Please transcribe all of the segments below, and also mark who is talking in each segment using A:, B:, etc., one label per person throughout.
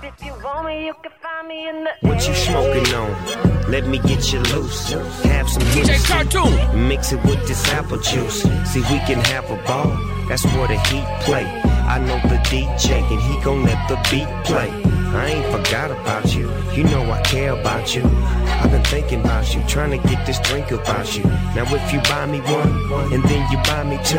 A: If you want me, you can find me in the
B: What you smoking on? Let me get you loose. Have some DJ Cartoon. Mix it with this apple juice. See, we can have a ball. That's where the heat play. I know the DJ and he gon' let the beat play. I ain't forgot about you. You know I care about you. I've been thinking about you, trying to get this drink about you. Now if you buy me one, and then you buy me two,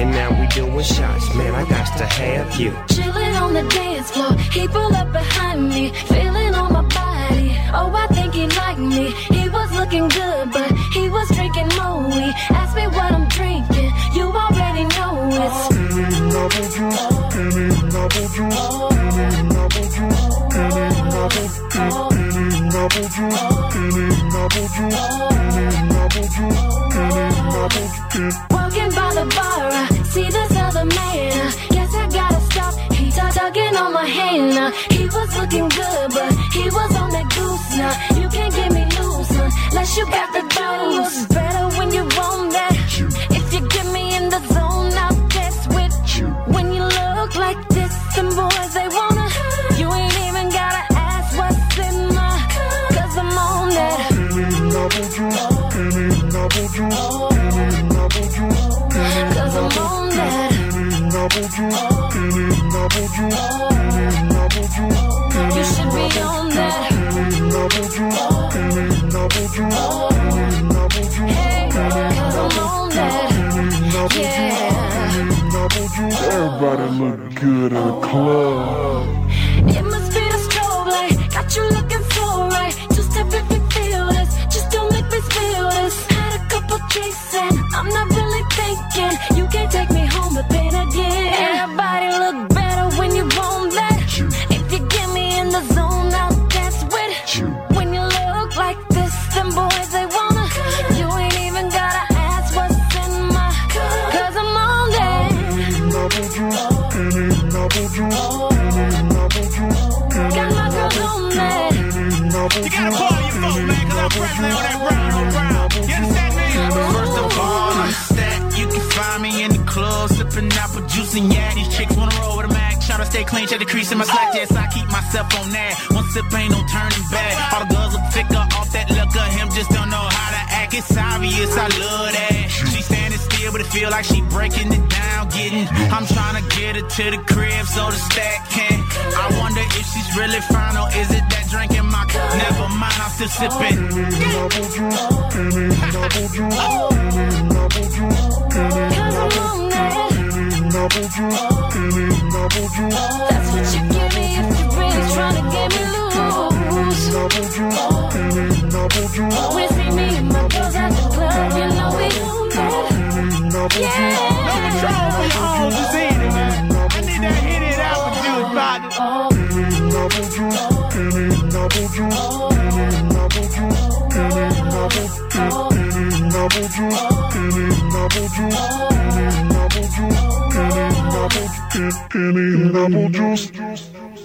B: and now we doing shots, man, I got to have you.
C: Chilling on the dance floor, he pulled up behind me, feeling on my body. Oh, I think he liked me. He was looking good, but he was drinking Moët. Asked me what I'm drinking, you already know it's.
D: Apple juice, any apple juice, any apple juice, any apple, any apple juice, any juice, any apple juice, any apple juice.
C: Walking by the bar, I see this other man. Guess I gotta stop. He tugging on my hand. Now. He was looking good, but he was on that goose now. You can't get me loose unless you got the dose. Looks better when you want that. If you get me in the zone, I'll dance with you. When you look like this, them boys they wanna.
D: Apple juice, any apple juice, any apple juice, any
C: Cause I'm on that.
D: any apple juice, any apple juice, any apple juice,
C: You should be on that.
D: any apple juice, any apple juice, any apple juice, any
C: cause I'm on that.
D: any apple juice,
C: Yeah.
D: any apple juice. Everybody look good in the club. Juice,
C: Got my girls on.
E: You gotta call your phone, man, cause I'm pressing on that round round. You understand me? First of all, I'm stacked. You can find me in the club, sipping apple juice and yeah. These chicks wanna roll with a mag. Try to stay clean, check the crease in my slack. Yes, I keep myself on that. One sip ain't no turning back. All the girls look thicker off that liquor. Him just don't know how to act. It's obvious, I love but it feel like she breaking it down. Getting, I'm trying to get her to the crib so the stack can. I wonder if she's really fine or is it that drink in my cup? Never mind, I'm still sipping.
C: That's what you give me if you really trying to get me loose. When you me and my Yeah.
E: No control for your own disease, man. I need that hit it out with you, partner.
D: apple juice, apple juice, apple juice, apple, juice, apple juice, apple juice, any apple, any apple juice.